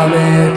Amen.